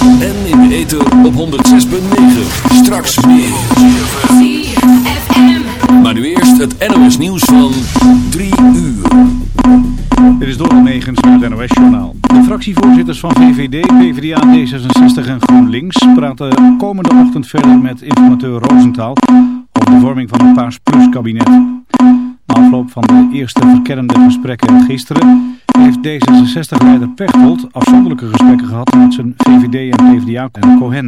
En in de ether op 106.9. Straks meer. Maar nu eerst het NOS nieuws van 3 uur. Dit is Doral Megens met het NOS-journaal. De fractievoorzitters van VVD, PvdA, D66 en GroenLinks praten komende ochtend verder met informateur Roosentaal over de vorming van een Paars Plus kabinet. Na afloop van de eerste verkennende gesprekken gisteren heeft D66-leider Pechtold afzonderlijke gesprekken gehad met zijn VVD en PvdA en Cohen.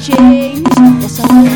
change. Yes, I will.